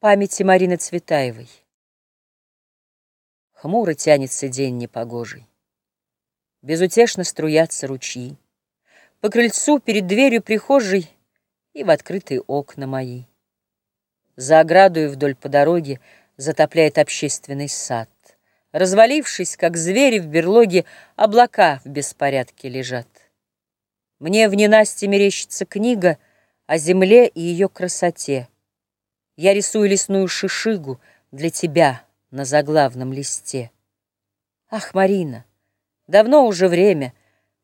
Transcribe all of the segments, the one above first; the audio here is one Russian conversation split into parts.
Памяти Марины Цветаевой. Хмуро тянется день непогожий. Безутешно струятся ручьи. По крыльцу перед дверью прихожей И в открытые окна мои. За оградою вдоль по дороге Затопляет общественный сад. Развалившись, как звери в берлоге, Облака в беспорядке лежат. Мне в ненасти мерещится книга О земле и ее красоте — я рисую лесную шишигу для тебя на заглавном листе. Ах, Марина, давно уже время,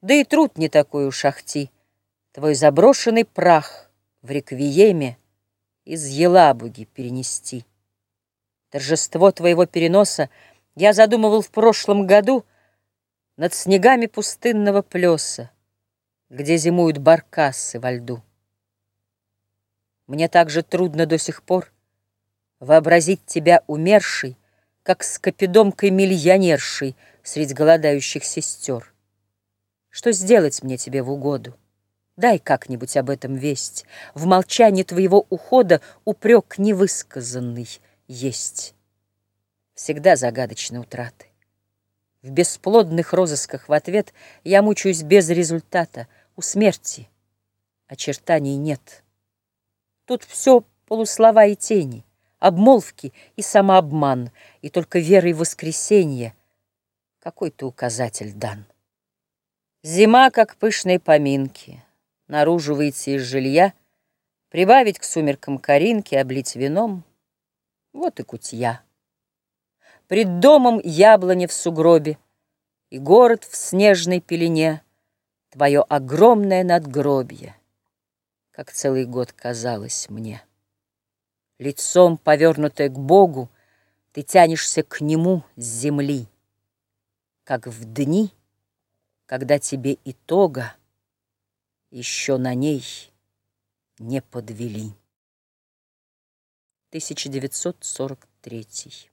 да и труд не такой уж ахти. Твой заброшенный прах в реквиеме из Елабуги перенести. Торжество твоего переноса я задумывал в прошлом году над снегами пустынного плеса, где зимуют баркасы во льду. Мне также трудно до сих пор Вообразить тебя умершей, Как с капидомкой миллионершей Средь голодающих сестер. Что сделать мне тебе в угоду? Дай как-нибудь об этом весть. В молчании твоего ухода Упрек невысказанный есть. Всегда загадочны утраты. В бесплодных розысках в ответ Я мучаюсь без результата. У смерти очертаний нет. Тут все полуслова и тени, обмолвки и самообман, и только верой в воскресенье какой-то указатель дан. Зима, как пышные поминки, наружу выйти из жилья, прибавить к сумеркам коринки, облить вином, вот и кутья. Пред домом яблони в сугробе, и город в снежной пелене, твое огромное надгробье — как целый год казалось мне. Лицом, повернутое к Богу, ты тянешься к Нему с земли, как в дни, когда тебе итога еще на ней не подвели. 1943